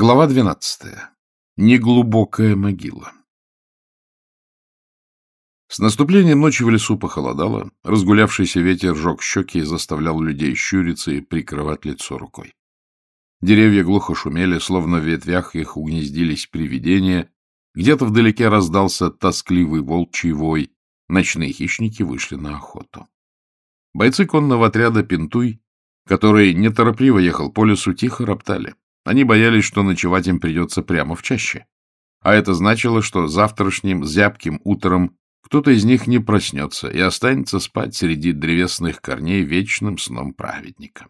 Глава двенадцатая. Неглубокая могила. С наступлением ночи в лесу похолодало, разгулявшийся ветер жег щеки и заставлял людей щуриться и прикрывать лицо рукой. Деревья глухо шумели, словно в ветвях их угнездились привидения, где-то вдалеке раздался тоскливый волчий вой, ночные хищники вышли на охоту. Бойцы конного отряда «Пентуй», который неторопливо ехал по лесу, тихо роптали. Они боялись, что ночевать им придется прямо в чаще. А это значило, что завтрашним зябким утром кто-то из них не проснется и останется спать среди древесных корней вечным сном праведника.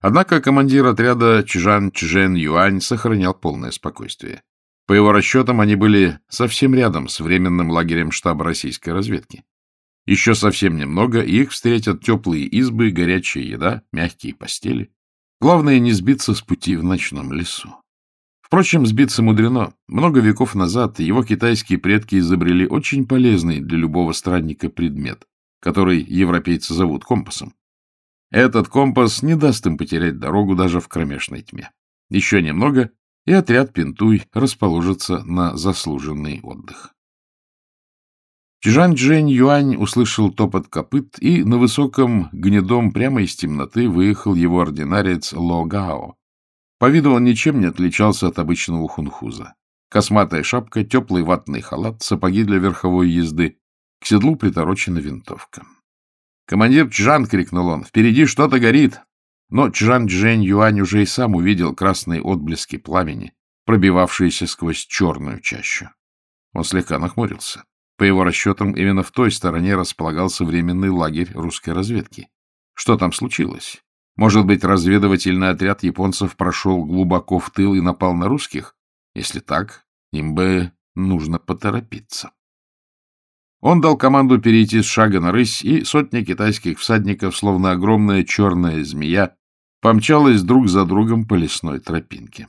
Однако командир отряда Чжан Чжен Юань сохранял полное спокойствие. По его расчетам, они были совсем рядом с временным лагерем штаба российской разведки. Еще совсем немного, и их встретят теплые избы, горячая еда, мягкие постели. Главное не сбиться с пути в ночном лесу. Впрочем, сбиться мудрено. Много веков назад его китайские предки изобрели очень полезный для любого странника предмет, который европейцы зовут компасом. Этот компас не даст им потерять дорогу даже в кромешной тьме. Еще немного, и отряд Пинтуй расположится на заслуженный отдых. Чжан Джень Юань услышал топот копыт, и на высоком гнедом прямо из темноты выехал его ординарец Ло Гао. По виду он ничем не отличался от обычного хунхуза. Косматая шапка, теплый ватный халат, сапоги для верховой езды, к седлу приторочена винтовка. «Командир Чжан!» — крикнул он. «Впереди что-то горит!» Но Чжан Джень Юань уже и сам увидел красные отблески пламени, пробивавшиеся сквозь черную чащу. Он слегка нахмурился. По его расчетам, именно в той стороне располагался временный лагерь русской разведки. Что там случилось? Может быть, разведывательный отряд японцев прошел глубоко в тыл и напал на русских? Если так, им бы нужно поторопиться. Он дал команду перейти с шага на рысь, и сотня китайских всадников, словно огромная черная змея, помчалась друг за другом по лесной тропинке.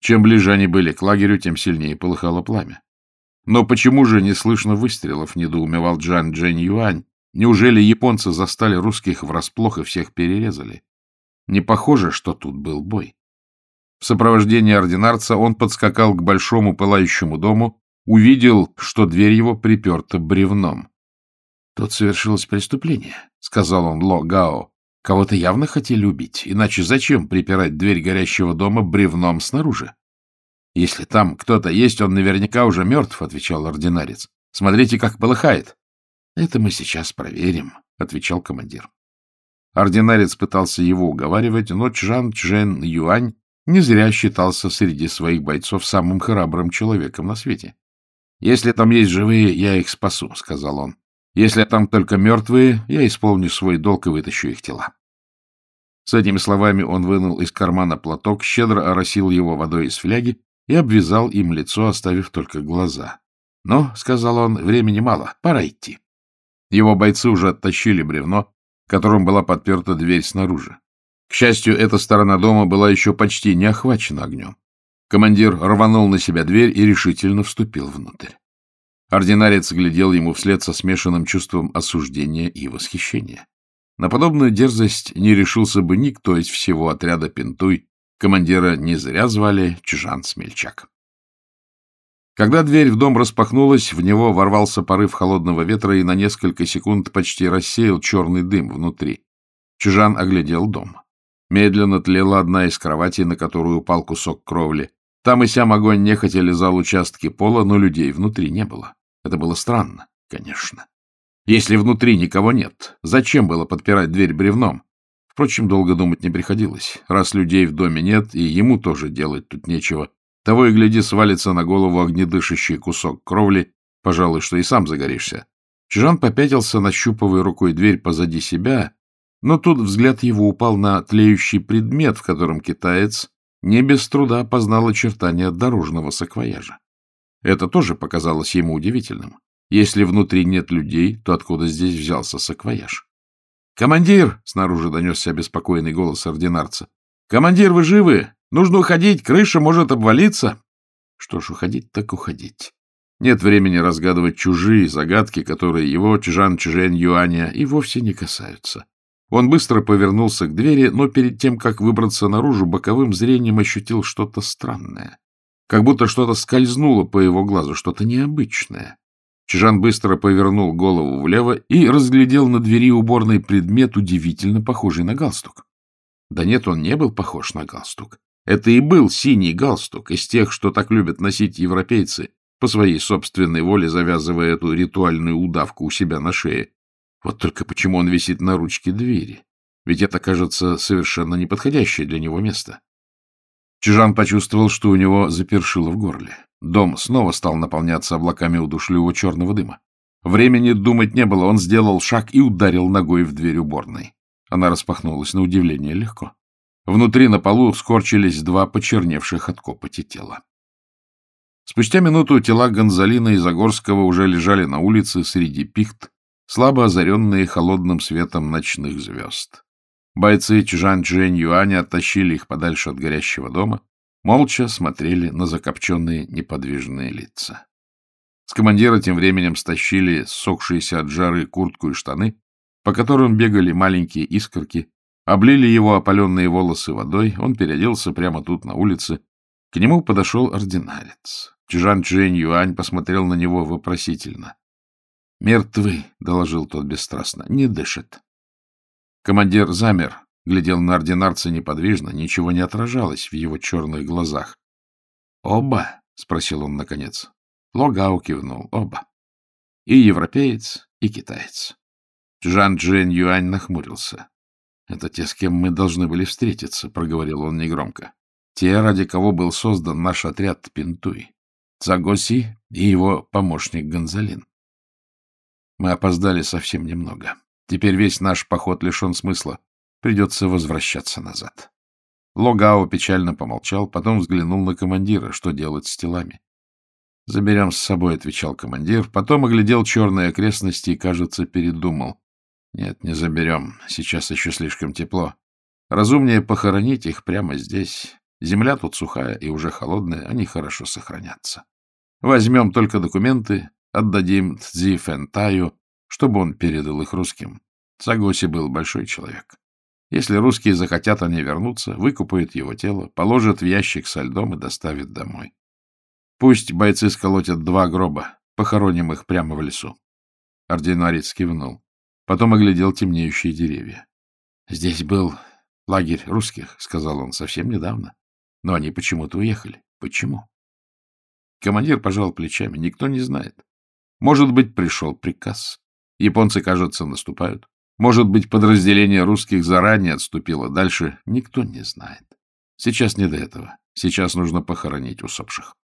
Чем ближе они были к лагерю, тем сильнее полыхало пламя. Но почему же не слышно выстрелов, недоумевал Джан Джень Юань. Неужели японцы застали русских врасплох и всех перерезали? Не похоже, что тут был бой. В сопровождении ординарца он подскакал к большому пылающему дому, увидел, что дверь его приперта бревном. — Тут совершилось преступление, — сказал он Ло Гао. — Кого-то явно хотели убить, иначе зачем припирать дверь горящего дома бревном снаружи? — Если там кто-то есть, он наверняка уже мертв, — отвечал ординарец. — Смотрите, как полыхает. — Это мы сейчас проверим, — отвечал командир. Ординарец пытался его уговаривать, но Чжан Чжен Юань не зря считался среди своих бойцов самым храбрым человеком на свете. — Если там есть живые, я их спасу, — сказал он. — Если там только мертвые, я исполню свой долг и вытащу их тела. С этими словами он вынул из кармана платок, щедро оросил его водой из фляги и обвязал им лицо, оставив только глаза. — Ну, — сказал он, — времени мало, пора идти. Его бойцы уже оттащили бревно, которым была подперта дверь снаружи. К счастью, эта сторона дома была еще почти не охвачена огнем. Командир рванул на себя дверь и решительно вступил внутрь. Ординарец глядел ему вслед со смешанным чувством осуждения и восхищения. На подобную дерзость не решился бы никто из всего отряда Пентуй, Командира не зря звали Чжан Смельчак. Когда дверь в дом распахнулась, в него ворвался порыв холодного ветра и на несколько секунд почти рассеял черный дым внутри. Чжан оглядел дом. Медленно тлела одна из кроватей, на которую упал кусок кровли. Там и сям огонь нехотя лизал участки пола, но людей внутри не было. Это было странно, конечно. Если внутри никого нет, зачем было подпирать дверь бревном? Впрочем, долго думать не приходилось. Раз людей в доме нет, и ему тоже делать тут нечего. Того и гляди, свалится на голову огнедышащий кусок кровли, пожалуй, что и сам загоришься. Чжан попятился, нащупывая рукой дверь позади себя, но тут взгляд его упал на тлеющий предмет, в котором китаец не без труда опознал очертания дорожного саквояжа. Это тоже показалось ему удивительным. Если внутри нет людей, то откуда здесь взялся саквояж? «Командир!» — снаружи донесся обеспокоенный голос ординарца. «Командир, вы живы? Нужно уходить, крыша может обвалиться!» Что ж, уходить так уходить. Нет времени разгадывать чужие загадки, которые его Чжан Чжэнь Юаня и вовсе не касаются. Он быстро повернулся к двери, но перед тем, как выбраться наружу, боковым зрением ощутил что-то странное. Как будто что-то скользнуло по его глазу, что-то необычное. Чижан быстро повернул голову влево и разглядел на двери уборной предмет, удивительно похожий на галстук. Да нет, он не был похож на галстук. Это и был синий галстук, из тех, что так любят носить европейцы, по своей собственной воле завязывая эту ритуальную удавку у себя на шее. Вот только почему он висит на ручке двери? Ведь это, кажется, совершенно неподходящее для него место. Чижан почувствовал, что у него запершило в горле. Дом снова стал наполняться облаками удушливого черного дыма. Времени думать не было, он сделал шаг и ударил ногой в дверь уборной. Она распахнулась на удивление легко. Внутри на полу скорчились два почерневших от копоти тела. Спустя минуту тела Гонзалина и Загорского уже лежали на улице среди пихт, слабо озаренные холодным светом ночных звезд. Бойцы Чжан Чжэнь Юаня оттащили их подальше от горящего дома, молча смотрели на закопченные неподвижные лица. С командира тем временем стащили сохшиеся от жары куртку и штаны, по которым бегали маленькие искорки, облили его опаленные волосы водой, он переоделся прямо тут, на улице. К нему подошел ординарец. Чжан Чжэнь Юань посмотрел на него вопросительно. «Мертвы», — доложил тот бесстрастно, — «не дышит». Командир замер, глядел на ординарца неподвижно, ничего не отражалось в его черных глазах. «Оба?» — спросил он наконец. Логау кивнул. «Оба. И европеец, и китаец». Джан Джен Юань нахмурился. «Это те, с кем мы должны были встретиться», — проговорил он негромко. «Те, ради кого был создан наш отряд Пинтуй. Цагоси и его помощник Гонзалин. Мы опоздали совсем немного. Теперь весь наш поход лишен смысла. Придется возвращаться назад. Логао печально помолчал, потом взглянул на командира, что делать с телами. — Заберем с собой, — отвечал командир, потом оглядел черные окрестности и, кажется, передумал. — Нет, не заберем, сейчас еще слишком тепло. Разумнее похоронить их прямо здесь. Земля тут сухая и уже холодная, они хорошо сохранятся. Возьмем только документы, Отдадим Цзи Фентаю, чтобы он передал их русским. Цагоси был большой человек. Если русские захотят, они вернутся, выкупают его тело, положат в ящик со льдом и доставят домой. Пусть бойцы сколотят два гроба, похороним их прямо в лесу. Ординарец кивнул. Потом оглядел темнеющие деревья. — Здесь был лагерь русских, — сказал он, — совсем недавно. Но они почему-то уехали. Почему? Командир пожал плечами. Никто не знает. Может быть, пришел приказ. Японцы, кажется, наступают. Может быть, подразделение русских заранее отступило. Дальше никто не знает. Сейчас не до этого. Сейчас нужно похоронить усопших.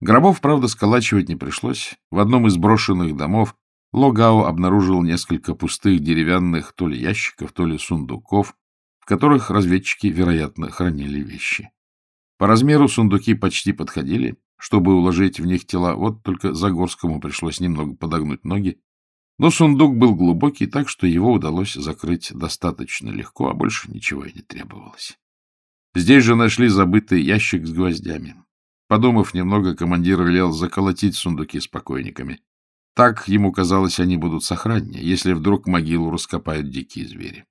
Гробов, правда, сколачивать не пришлось. В одном из брошенных домов Логао обнаружил несколько пустых деревянных то ли ящиков, то ли сундуков, в которых разведчики, вероятно, хранили вещи. По размеру сундуки почти подходили, чтобы уложить в них тела, вот только Загорскому пришлось немного подогнуть ноги. Но сундук был глубокий, так что его удалось закрыть достаточно легко, а больше ничего и не требовалось. Здесь же нашли забытый ящик с гвоздями. Подумав немного, командир велел заколотить сундуки с покойниками. Так, ему казалось, они будут сохраннее, если вдруг могилу раскопают дикие звери.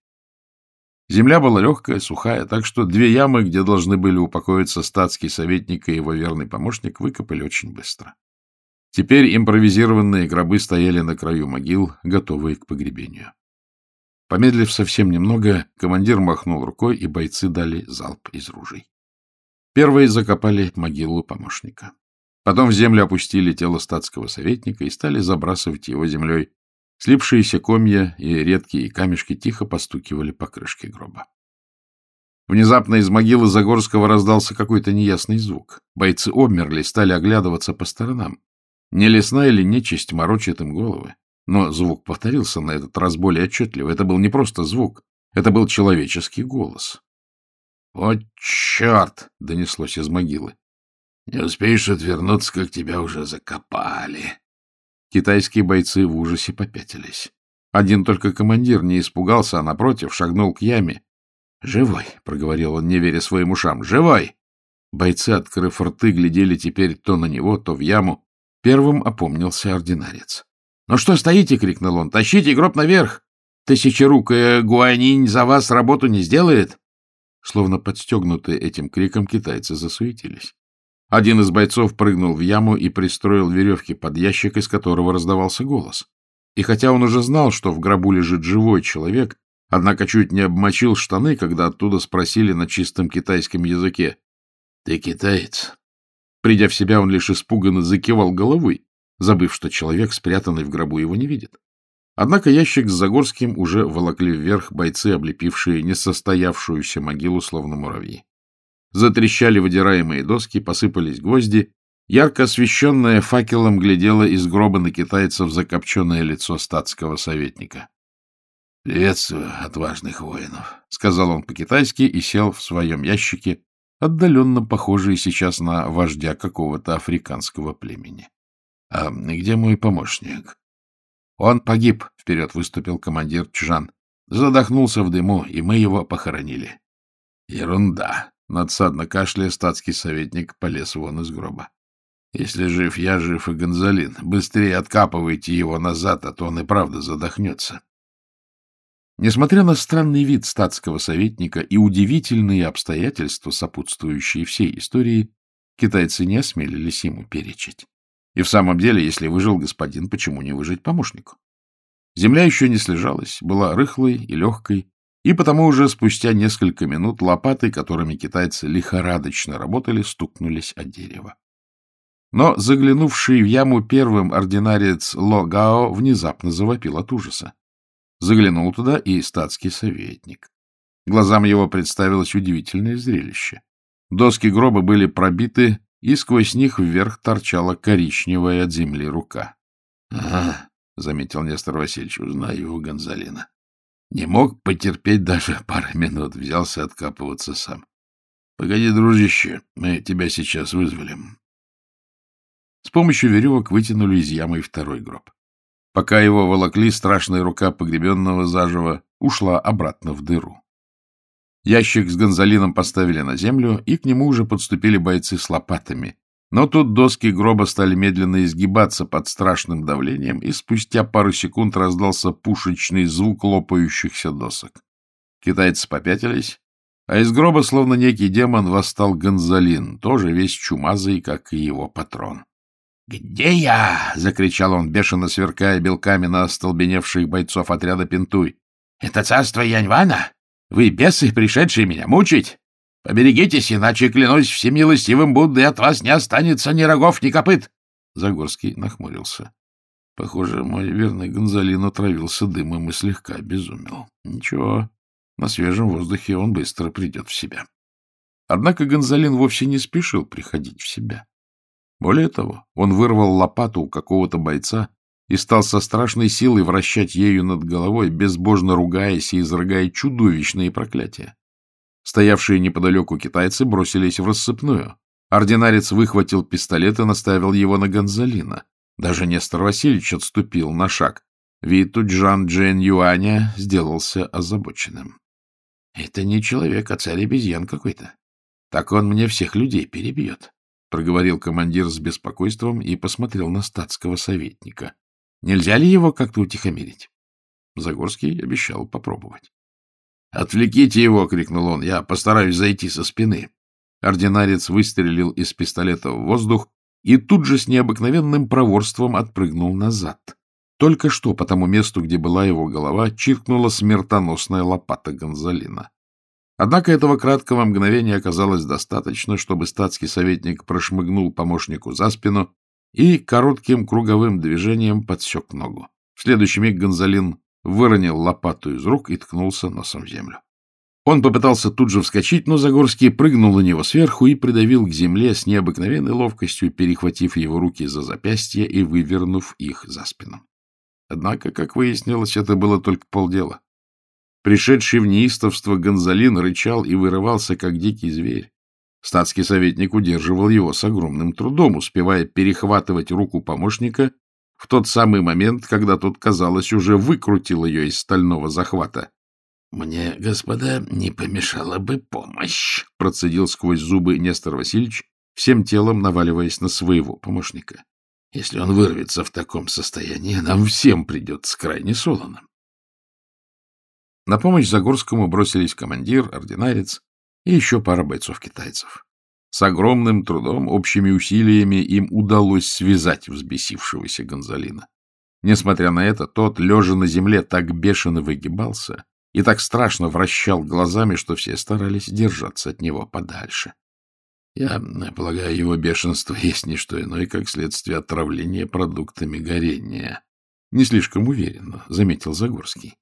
Земля была легкая, сухая, так что две ямы, где должны были упокоиться статский советник и его верный помощник, выкопали очень быстро. Теперь импровизированные гробы стояли на краю могил, готовые к погребению. Помедлив совсем немного, командир махнул рукой, и бойцы дали залп из ружей. Первые закопали могилу помощника. Потом в землю опустили тело статского советника и стали забрасывать его землей, Слипшиеся комья и редкие камешки тихо постукивали по крышке гроба. Внезапно из могилы Загорского раздался какой-то неясный звук. Бойцы обмерли, стали оглядываться по сторонам. Не лесная или нечисть морочит им головы. Но звук повторился на этот раз более отчетливо. Это был не просто звук, это был человеческий голос. — О, черт! — донеслось из могилы. — Не успеешь отвернуться, как тебя уже закопали. Китайские бойцы в ужасе попятились. Один только командир не испугался, а, напротив, шагнул к яме. «Живой!» — проговорил он, не веря своим ушам. «Живой!» Бойцы, открыв рты, глядели теперь то на него, то в яму. Первым опомнился ординарец. «Ну что стоите?» — крикнул он. «Тащите гроб наверх!» тысячерукая гуанинь за вас работу не сделает? Словно подстегнутые этим криком, китайцы засуетились. Один из бойцов прыгнул в яму и пристроил веревки под ящик, из которого раздавался голос. И хотя он уже знал, что в гробу лежит живой человек, однако чуть не обмочил штаны, когда оттуда спросили на чистом китайском языке. — Ты китаец? Придя в себя, он лишь испуганно закивал головой, забыв, что человек, спрятанный в гробу, его не видит. Однако ящик с Загорским уже волокли вверх бойцы, облепившие несостоявшуюся могилу, словно муравьи. Затрещали выдираемые доски, посыпались гвозди. Ярко освещенное факелом глядело из гроба на китайцев закопченное лицо статского советника. — Приветствую отважных воинов, — сказал он по-китайски и сел в своем ящике, отдаленно похожий сейчас на вождя какого-то африканского племени. — А где мой помощник? — Он погиб, — вперед выступил командир Чжан. Задохнулся в дыму, и мы его похоронили. — Ерунда, Надсадно кашляя, статский советник полез вон из гроба. Если жив я, жив и Гонзалин. Быстрее откапывайте его назад, а то он и правда задохнется. Несмотря на странный вид статского советника и удивительные обстоятельства, сопутствующие всей истории, китайцы не осмелились ему перечить. И в самом деле, если выжил господин, почему не выжить помощнику? Земля еще не слежалась, была рыхлой и легкой, и потому уже спустя несколько минут лопаты, которыми китайцы лихорадочно работали, стукнулись о дерево. Но заглянувший в яму первым ординарец Ло Гао внезапно завопил от ужаса. Заглянул туда и статский советник. Глазам его представилось удивительное зрелище. Доски гроба были пробиты, и сквозь них вверх торчала коричневая от земли рука. — Ага, — заметил Нестор Васильевич, — узнаю Гонзалина. Не мог потерпеть даже пары минут, взялся откапываться сам. — Погоди, дружище, мы тебя сейчас вызволим. С помощью веревок вытянули из ямы второй гроб. Пока его волокли, страшная рука погребенного заживо ушла обратно в дыру. Ящик с гонзолином поставили на землю, и к нему уже подступили бойцы с лопатами, но тут доски гроба стали медленно изгибаться под страшным давлением, и спустя пару секунд раздался пушечный звук лопающихся досок. Китайцы попятились, а из гроба, словно некий демон, восстал Гонзалин, тоже весь чумазый, как и его патрон. «Где я?» — закричал он, бешено сверкая белками на остолбеневших бойцов отряда Пентуй. «Это царство Яньвана? Вы бесы, пришедшие меня мучить? Поберегитесь, иначе, клянусь всемилостивым Буддой, от вас не останется ни рогов, ни копыт. Загорский нахмурился. Похоже, мой верный Гонзалин отравился дымом и слегка обезумел. Ничего, на свежем воздухе он быстро придет в себя. Однако Гонзалин вовсе не спешил приходить в себя. Более того, он вырвал лопату у какого-то бойца и стал со страшной силой вращать ею над головой, безбожно ругаясь и изрыгая чудовищные проклятия. Стоявшие неподалеку китайцы бросились в рассыпную. Ординарец выхватил пистолет и наставил его на Гонзалина. Даже Нестор Васильевич отступил на шаг. Вид у Джан Джен Юаня сделался озабоченным. — Это не человек, а царь-обезьян какой-то. Так он мне всех людей перебьет, — проговорил командир с беспокойством и посмотрел на статского советника. — Нельзя ли его как-то утихомирить? Загорский обещал попробовать. «Отвлеките его!» — крикнул он. «Я постараюсь зайти со спины». Ординарец выстрелил из пистолета в воздух и тут же с необыкновенным проворством отпрыгнул назад. Только что по тому месту, где была его голова, чиркнула смертоносная лопата Гонзалина. Однако этого краткого мгновения оказалось достаточно, чтобы статский советник прошмыгнул помощнику за спину и коротким круговым движением подсек ногу. В следующий миг Гонзалин выронил лопату из рук и ткнулся носом в землю. Он попытался тут же вскочить, но Загорский прыгнул на него сверху и придавил к земле с необыкновенной ловкостью, перехватив его руки за запястья и вывернув их за спину. Однако, как выяснилось, это было только полдела. Пришедший в неистовство Гонзалин рычал и вырывался, как дикий зверь. Статский советник удерживал его с огромным трудом, успевая перехватывать руку помощника в тот самый момент, когда тот, казалось, уже выкрутил ее из стального захвата. — Мне, господа, не помешала бы помощь, — процедил сквозь зубы Нестор Васильевич, всем телом наваливаясь на своего помощника. — Если он вырвется в таком состоянии, нам всем придется крайне солоно. На помощь Загорскому бросились командир, ординарец и еще пара бойцов-китайцев. С огромным трудом, общими усилиями им удалось связать взбесившегося Гонзалина. Несмотря на это, тот, лежа на земле, так бешено выгибался и так страшно вращал глазами, что все старались держаться от него подальше. Я полагаю, его бешенство есть не что иное, как следствие отравления продуктами горения. Не слишком уверенно, — заметил Загорский.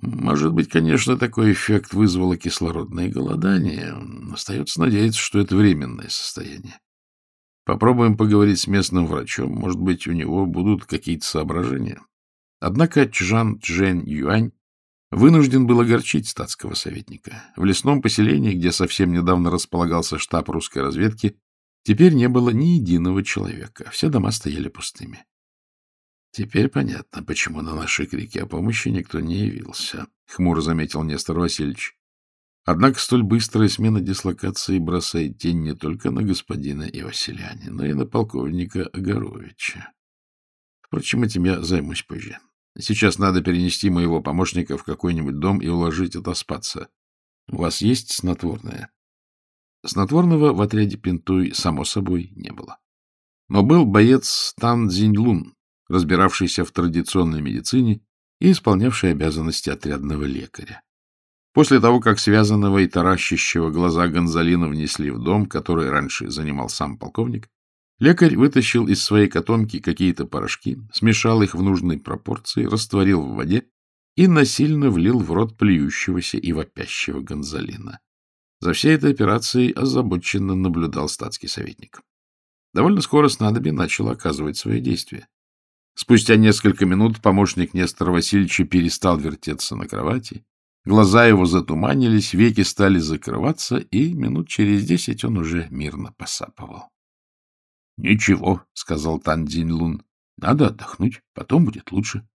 Может быть, конечно, такой эффект вызвало кислородное голодание. Остается надеяться, что это временное состояние. Попробуем поговорить с местным врачом. Может быть, у него будут какие-то соображения. Однако Чжан Чжэн Юань вынужден был огорчить статского советника. В лесном поселении, где совсем недавно располагался штаб русской разведки, теперь не было ни единого человека. Все дома стояли пустыми. Теперь понятно, почему на наши крики о помощи никто не явился, — хмуро заметил Нестор Васильевич. Однако столь быстрая смена дислокации бросает тень не только на господина Иосиляне, но и на полковника Огоровича. Впрочем, этим я займусь позже. Сейчас надо перенести моего помощника в какой-нибудь дом и уложить отоспаться. У вас есть снотворное? Снотворного в отряде Пинтуй, само собой, не было. Но был боец Тан Цзиньлун, разбиравшийся в традиционной медицине и исполнявший обязанности отрядного лекаря. После того, как связанного и таращащего глаза Гонзалина внесли в дом, который раньше занимал сам полковник, лекарь вытащил из своей котомки какие-то порошки, смешал их в нужной пропорции, растворил в воде и насильно влил в рот плюющегося и вопящего Гонзалина. За всей этой операцией озабоченно наблюдал статский советник. Довольно скоро снадобье начало оказывать свои действия. Спустя несколько минут помощник Нестора Васильевича перестал вертеться на кровати, глаза его затуманились, веки стали закрываться, и минут через десять он уже мирно посапывал. — Ничего, — сказал Тан Лун, — надо отдохнуть, потом будет лучше.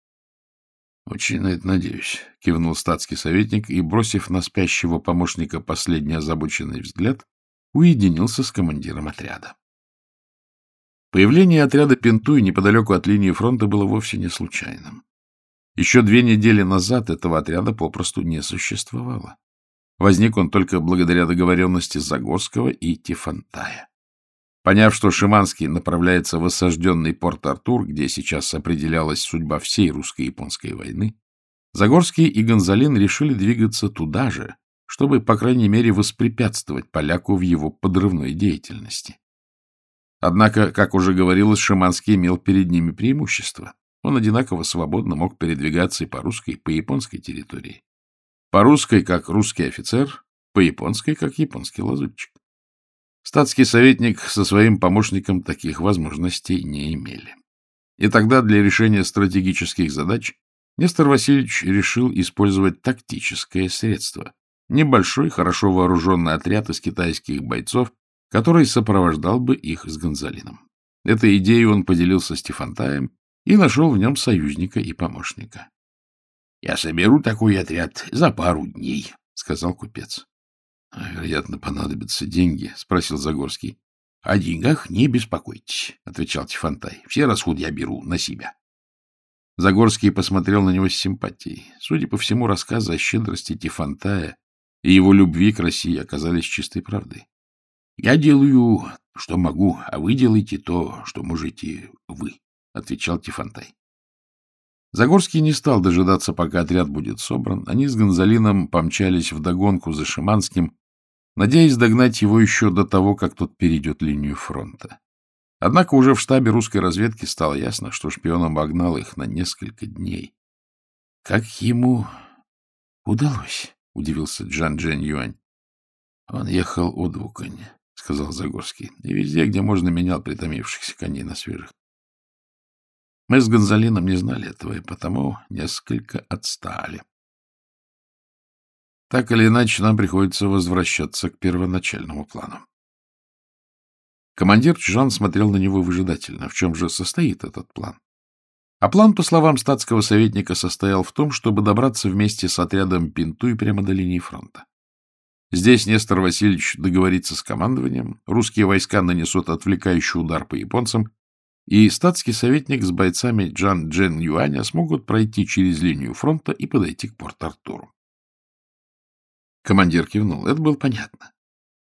— Очень на это надеюсь, — кивнул статский советник и, бросив на спящего помощника последний озабоченный взгляд, уединился с командиром отряда. Появление отряда Пентуй неподалеку от линии фронта было вовсе не случайным. Еще две недели назад этого отряда попросту не существовало. Возник он только благодаря договоренности Загорского и Тифантая. Поняв, что Шиманский направляется в осажденный Порт-Артур, где сейчас определялась судьба всей русско-японской войны, Загорский и Гонзалин решили двигаться туда же, чтобы, по крайней мере, воспрепятствовать поляку в его подрывной деятельности. Однако, как уже говорилось, Шиманский имел перед ними преимущество. Он одинаково свободно мог передвигаться и по русской, и по японской территории. По русской, как русский офицер, по японской, как японский лазутчик. Статский советник со своим помощником таких возможностей не имели. И тогда для решения стратегических задач Нестор Васильевич решил использовать тактическое средство. Небольшой, хорошо вооруженный отряд из китайских бойцов который сопровождал бы их с Гонзалином. Этой идеей он поделился с Тифантаем и нашел в нем союзника и помощника. — Я соберу такой отряд за пару дней, — сказал купец. — Вероятно, понадобятся деньги, — спросил Загорский. — О деньгах не беспокойтесь, — отвечал Тифантай. — Все расходы я беру на себя. Загорский посмотрел на него с симпатией. Судя по всему, рассказы о щедрости Тифантая и его любви к России оказались чистой правдой. Я делаю, что могу, а вы делаете то, что можете вы, — отвечал Тифантай. Загорский не стал дожидаться, пока отряд будет собран. Они с Гонзалином помчались вдогонку за Шиманским, надеясь догнать его еще до того, как тот перейдет линию фронта. Однако уже в штабе русской разведки стало ясно, что шпион обогнал их на несколько дней. — Как ему удалось? — удивился Джан Джен Юань. Он ехал у двуконь сказал Загорский, — и везде, где можно, менял притомившихся коней на свежих. Мы с Гонзалином не знали этого, и потому несколько отстали. Так или иначе, нам приходится возвращаться к первоначальному плану. Командир Чжан смотрел на него выжидательно. В чем же состоит этот план? А план, по словам статского советника, состоял в том, чтобы добраться вместе с отрядом Пинту и прямо до линии фронта. Здесь Нестор Васильевич договорится с командованием, русские войска нанесут отвлекающий удар по японцам, и статский советник с бойцами Джан Джен Юаня смогут пройти через линию фронта и подойти к Порт-Артуру. Командир кивнул. Это было понятно.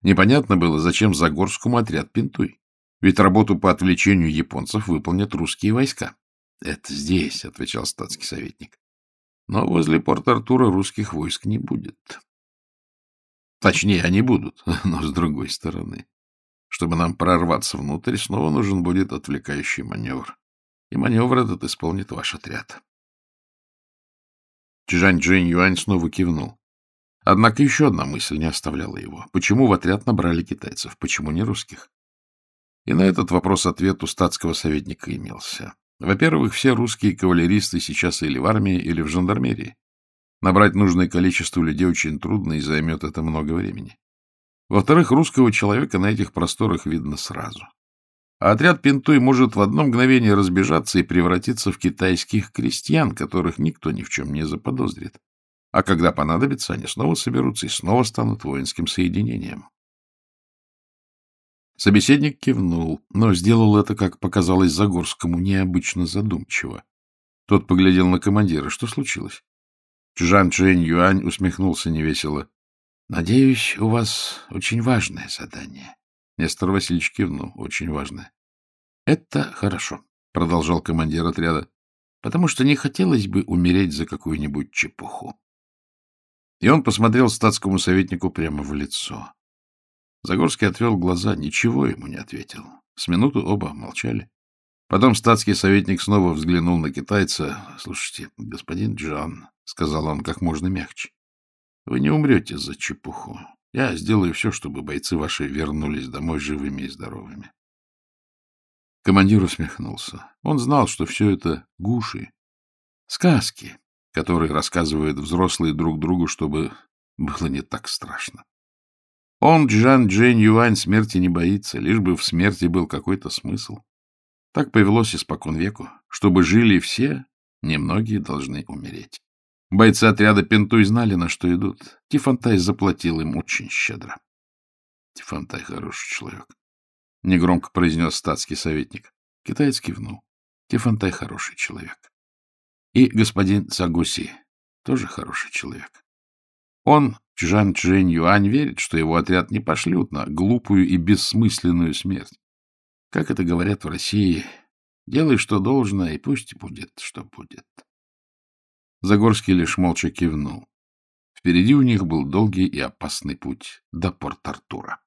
Непонятно было, зачем Загорскому отряд Пинтуй. Ведь работу по отвлечению японцев выполнят русские войска. — Это здесь, — отвечал статский советник. Но возле порта Артура русских войск не будет. Точнее, они будут, но с другой стороны. Чтобы нам прорваться внутрь, снова нужен будет отвлекающий маневр. И маневр этот исполнит ваш отряд. Чжань Джинь Юань снова кивнул. Однако еще одна мысль не оставляла его. Почему в отряд набрали китайцев? Почему не русских? И на этот вопрос ответ у статского советника имелся. Во-первых, все русские кавалеристы сейчас или в армии, или в жандармерии. Набрать нужное количество людей очень трудно и займет это много времени. Во-вторых, русского человека на этих просторах видно сразу. А отряд Пинтуй может в одно мгновение разбежаться и превратиться в китайских крестьян, которых никто ни в чем не заподозрит. А когда понадобится, они снова соберутся и снова станут воинским соединением. Собеседник кивнул, но сделал это, как показалось Загорскому, необычно задумчиво. Тот поглядел на командира. Что случилось? Чжан Чжэнь Юань усмехнулся невесело. — Надеюсь, у вас очень важное задание. Нестор Васильевич кивнул. — Очень важное. — Это хорошо, — продолжал командир отряда, — потому что не хотелось бы умереть за какую-нибудь чепуху. И он посмотрел статскому советнику прямо в лицо. Загорский отвел глаза, ничего ему не ответил. С минуту оба молчали. Потом статский советник снова взглянул на китайца. — Слушайте, господин Джан, — сказал он как можно мягче, — вы не умрете за чепуху. Я сделаю все, чтобы бойцы ваши вернулись домой живыми и здоровыми. Командир усмехнулся. Он знал, что все это гуши, сказки, которые рассказывают взрослые друг другу, чтобы было не так страшно. Он, Джан Джень Юань, смерти не боится, лишь бы в смерти был какой-то смысл. Так повелось испокон веку. Чтобы жили все, немногие должны умереть. Бойцы отряда Пентуй знали, на что идут. Тифантай заплатил им очень щедро. Тифантай хороший человек. Негромко произнес статский советник. Китаец кивнул. Тифантай хороший человек. И господин Цагуси тоже хороший человек. Он Чжан Чжэнь Юань верит, что его отряд не пошлют на глупую и бессмысленную смерть. Как это говорят в России, делай, что должно, и пусть будет, что будет. Загорский лишь молча кивнул. Впереди у них был долгий и опасный путь до Порт-Артура.